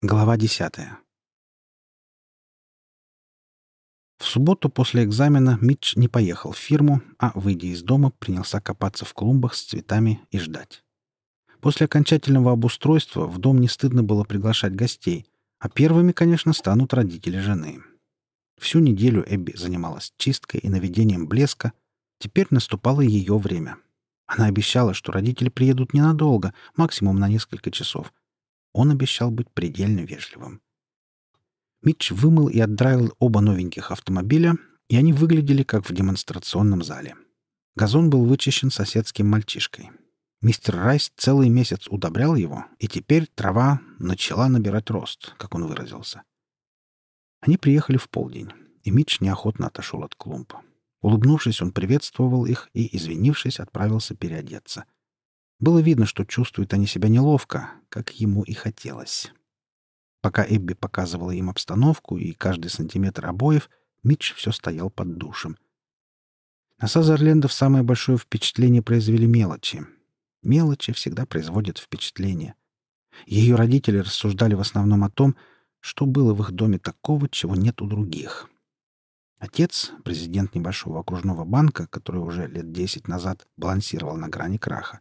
Глава десятая. В субботу после экзамена Митч не поехал в фирму, а, выйдя из дома, принялся копаться в клумбах с цветами и ждать. После окончательного обустройства в дом не стыдно было приглашать гостей, а первыми, конечно, станут родители жены. Всю неделю Эбби занималась чисткой и наведением блеска. Теперь наступало ее время. Она обещала, что родители приедут ненадолго, максимум на несколько часов — он обещал быть предельно вежливым. Митч вымыл и отдраил оба новеньких автомобиля, и они выглядели как в демонстрационном зале. Газон был вычищен соседским мальчишкой. Мистер Райс целый месяц удобрял его, и теперь трава начала набирать рост, как он выразился. Они приехали в полдень, и Митч неохотно отошел от клумб. Улыбнувшись, он приветствовал их и, извинившись, отправился переодеться — было видно, что чувствуют они себя неловко, как ему и хотелось. Пока Эбби показывала им обстановку и каждый сантиметр обоев, Митч все стоял под душем. На Сазерлендов самое большое впечатление произвели мелочи. Мелочи всегда производят впечатление. Ее родители рассуждали в основном о том, что было в их доме такого, чего нет у других. Отец, президент небольшого окружного банка, который уже лет десять назад балансировал на грани краха,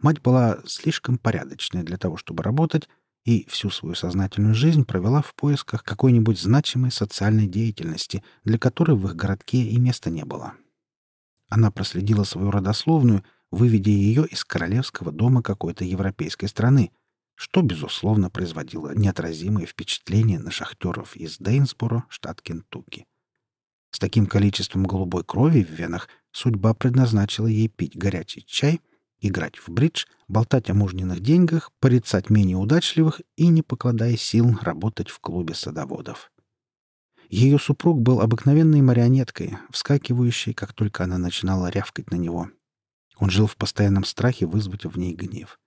Мать была слишком порядочной для того, чтобы работать, и всю свою сознательную жизнь провела в поисках какой-нибудь значимой социальной деятельности, для которой в их городке и места не было. Она проследила свою родословную, выведя ее из королевского дома какой-то европейской страны, что, безусловно, производило неотразимое впечатление на шахтеров из Дейнсборо, штат Кентукки. С таким количеством голубой крови в венах судьба предназначила ей пить горячий чай — играть в бридж, болтать о мужниных деньгах, порицать менее удачливых и, не покладая сил, работать в клубе садоводов. Ее супруг был обыкновенной марионеткой, вскакивающей, как только она начинала рявкать на него. Он жил в постоянном страхе вызвать в ней гнев.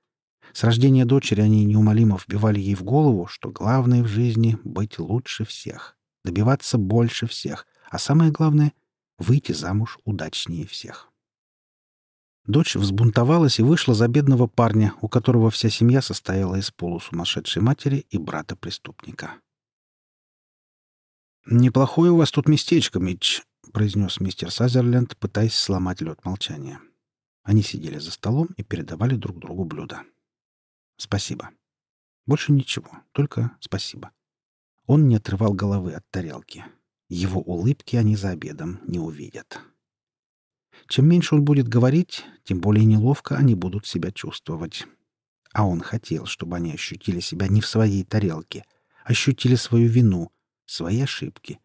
С рождения дочери они неумолимо вбивали ей в голову, что главное в жизни — быть лучше всех, добиваться больше всех, а самое главное — выйти замуж удачнее всех. Дочь взбунтовалась и вышла за бедного парня, у которого вся семья состояла из полусумасшедшей матери и брата-преступника. «Неплохое у вас тут местечко, Митч», — произнес мистер Сазерленд, пытаясь сломать лед молчания. Они сидели за столом и передавали друг другу блюда. «Спасибо. Больше ничего, только спасибо». Он не отрывал головы от тарелки. Его улыбки они за обедом не увидят. Чем меньше он будет говорить, тем более неловко они будут себя чувствовать. А он хотел, чтобы они ощутили себя не в своей тарелке, ощутили свою вину, свои ошибки.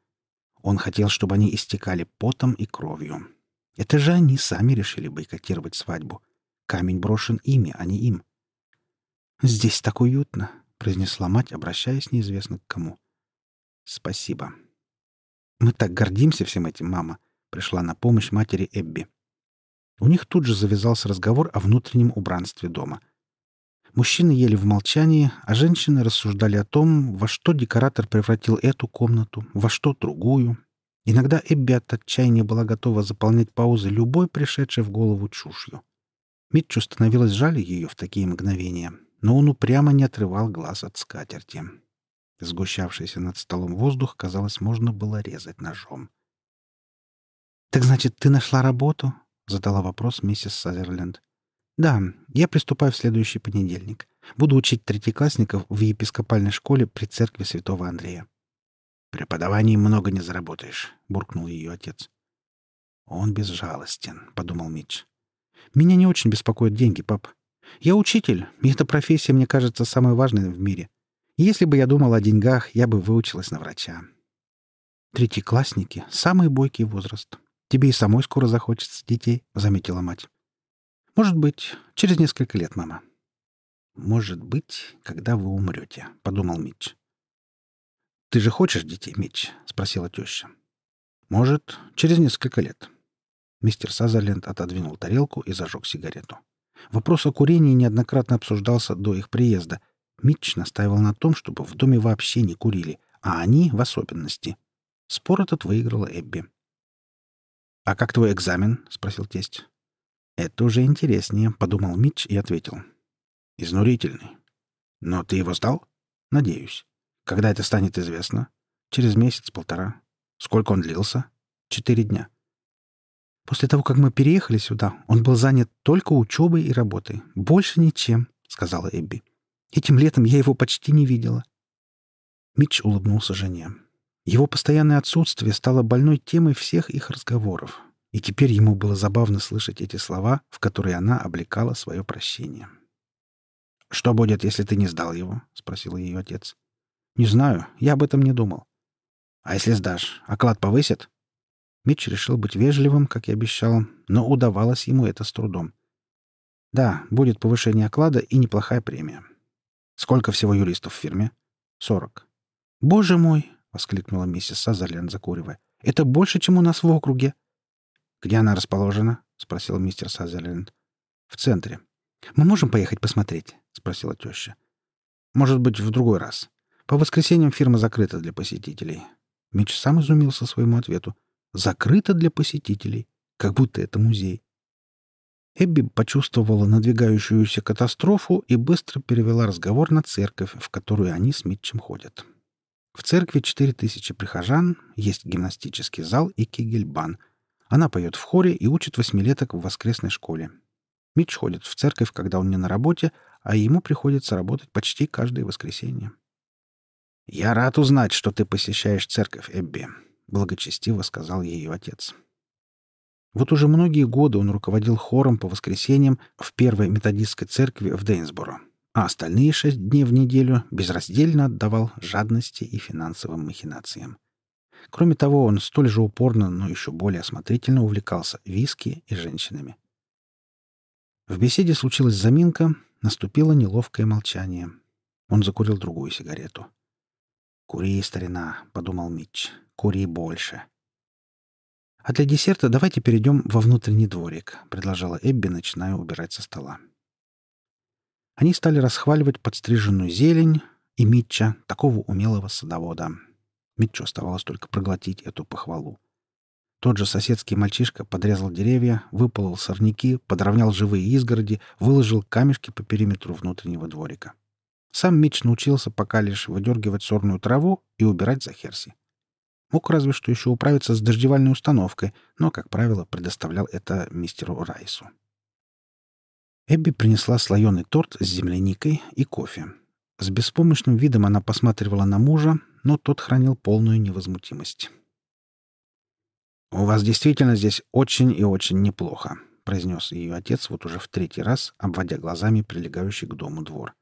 Он хотел, чтобы они истекали потом и кровью. Это же они сами решили бойкотировать свадьбу. Камень брошен ими, а не им. «Здесь так уютно», — произнесла мать, обращаясь неизвестно к кому. «Спасибо. Мы так гордимся всем этим, мама», пришла на помощь матери Эбби. У них тут же завязался разговор о внутреннем убранстве дома. Мужчины ели в молчании, а женщины рассуждали о том, во что декоратор превратил эту комнату, во что другую. Иногда Эбби от отчаяния была готова заполнять паузы любой пришедшей в голову чушью. Митчу становилось жаль ее в такие мгновения, но он упрямо не отрывал глаз от скатерти. Сгущавшийся над столом воздух, казалось, можно было резать ножом. «Так значит, ты нашла работу?» — задала вопрос миссис Сазерленд. «Да, я приступаю в следующий понедельник. Буду учить третьеклассников в епископальной школе при церкви святого Андрея». «Преподаванием много не заработаешь», — буркнул ее отец. «Он безжалостен», — подумал Митч. «Меня не очень беспокоят деньги, пап. Я учитель, и эта профессия мне кажется самой важной в мире. Если бы я думал о деньгах, я бы выучилась на врача. Третьеклассники — самый бойкий возраст. Тебе и самой скоро захочется детей», — заметила мать. «Может быть, через несколько лет, мама». «Может быть, когда вы умрете», — подумал Митч. «Ты же хочешь детей, Митч?» — спросила теща. «Может, через несколько лет». Мистер Сазерленд отодвинул тарелку и зажег сигарету. Вопрос о курении неоднократно обсуждался до их приезда. Митч настаивал на том, чтобы в доме вообще не курили, а они в особенности. Спор этот выиграла Эбби. «А как твой экзамен?» — спросил тесть. «Это уже интереснее», — подумал Митч и ответил. «Изнурительный. Но ты его сдал?» «Надеюсь. Когда это станет известно? Через месяц-полтора. Сколько он длился? Четыре дня. После того, как мы переехали сюда, он был занят только учебой и работой. Больше ничем, — сказала Эбби. Этим летом я его почти не видела. Митч улыбнулся жене. Его постоянное отсутствие стало больной темой всех их разговоров, и теперь ему было забавно слышать эти слова, в которые она облекала свое прощение. «Что будет, если ты не сдал его?» — спросил ее отец. «Не знаю. Я об этом не думал». «А если сдашь, оклад повысит?» Митч решил быть вежливым, как и обещал, но удавалось ему это с трудом. «Да, будет повышение оклада и неплохая премия». «Сколько всего юристов в фирме?» «Сорок». «Боже мой!» — воскликнула миссис Сазерленд, закуривая. «Это больше, чем у нас в округе». «Где она расположена?» — спросил мистер Сазерленд. «В центре». «Мы можем поехать посмотреть?» — спросила теща. «Может быть, в другой раз. По воскресеньям фирма закрыта для посетителей. Мич сам изумился своему ответу. Закрыта для посетителей. Как будто это музей. Эбби почувствовала надвигающуюся катастрофу и быстро перевела разговор на церковь, в которую они с Митчем ходят. В церкви четыре тысячи прихожан, есть гимнастический зал и кегельбан. Она поет в хоре и учит восьмилеток в воскресной школе. Митч ходит в церковь, когда он не на работе, а ему приходится работать почти каждое воскресенье. «Я рад узнать, что ты посещаешь церковь, Эбби», — благочестиво сказал ее отец. Вот уже многие годы он руководил хором по воскресеньям в первой методистской церкви в Дейнсборо, а остальные шесть дней в неделю безраздельно отдавал жадности и финансовым махинациям. Кроме того, он столь же упорно, но еще более осмотрительно увлекался виски и женщинами. В беседе случилась заминка, наступило неловкое молчание. Он закурил другую сигарету. «Кури, старина», — подумал Митч. «Кури больше». «А для десерта давайте перейдем во внутренний дворик», — предложила Эбби, начиная убирать со стола. Они стали расхваливать подстриженную зелень и Митча, такого умелого садовода. Митчу оставалось только проглотить эту похвалу. Тот же соседский мальчишка подрезал деревья, выполол сорняки, подровнял живые изгороди, выложил камешки по периметру внутреннего дворика. Сам Митч научился пока лишь выдергивать сорную траву и убирать за Херси. Мог разве что еще управиться с дождевальной установкой, но, как правило, предоставлял это мистеру Райсу. Эбби принесла слоеный торт с земляникой и кофе. С беспомощным видом она посматривала на мужа, но тот хранил полную невозмутимость. «У вас действительно здесь очень и очень неплохо», — произнес ее отец вот уже в третий раз, обводя глазами прилегающий к дому двор.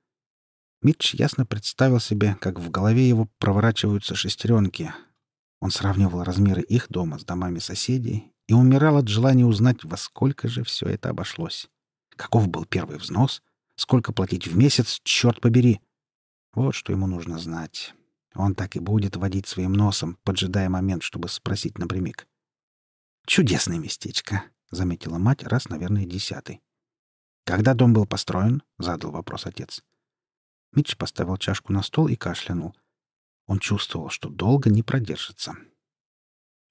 Митч ясно представил себе, как в голове его проворачиваются шестеренки. Он сравнивал размеры их дома с домами соседей и умирал от желания узнать, во сколько же все это обошлось. Каков был первый взнос? Сколько платить в месяц, черт побери! Вот что ему нужно знать. Он так и будет водить своим носом, поджидая момент, чтобы спросить напрямик. «Чудесное местечко», — заметила мать раз, наверное, десятый. «Когда дом был построен?» — задал вопрос отец. Митч поставил чашку на стол и кашлянул. Он чувствовал, что долго не продержится.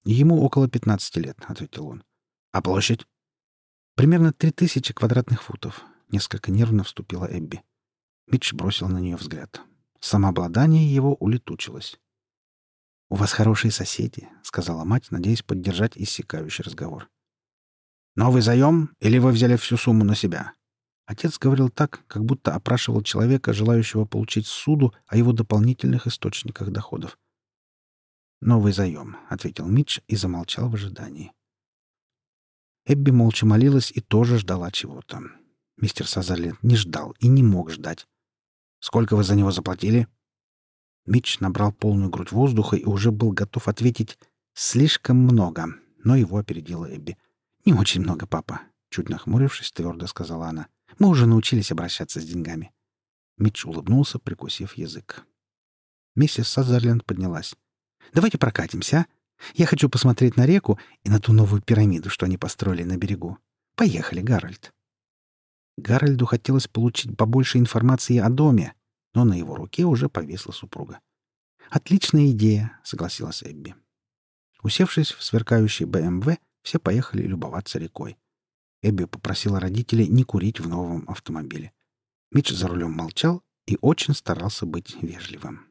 «Ему около пятнадцати лет», — ответил он. «А площадь?» «Примерно три тысячи квадратных футов», — несколько нервно вступила Эбби. Митч бросил на нее взгляд. Самообладание его улетучилось. «У вас хорошие соседи», — сказала мать, надеясь поддержать иссякающий разговор. «Новый заем? Или вы взяли всю сумму на себя?» Отец говорил так, как будто опрашивал человека, желающего получить суду о его дополнительных источниках доходов. «Новый заем», — ответил Митч и замолчал в ожидании. Эбби молча молилась и тоже ждала чего-то. Мистер Сазерленд не ждал и не мог ждать. «Сколько вы за него заплатили?» Митч набрал полную грудь воздуха и уже был готов ответить «слишком много», но его опередила Эбби. «Не очень много, папа», — чуть нахмурившись, твердо сказала она. Мы уже научились обращаться с деньгами». Митч улыбнулся, прикусив язык. Миссис Сазерленд поднялась. «Давайте прокатимся, а? Я хочу посмотреть на реку и на ту новую пирамиду, что они построили на берегу. Поехали, Гарольд». Гарольду хотелось получить побольше информации о доме, но на его руке уже повисла супруга. «Отличная идея», — согласилась Эбби. Усевшись в сверкающий БМВ, все поехали любоваться рекой. Эбби попросила родителей не курить в новом автомобиле. Митч за рулем молчал и очень старался быть вежливым.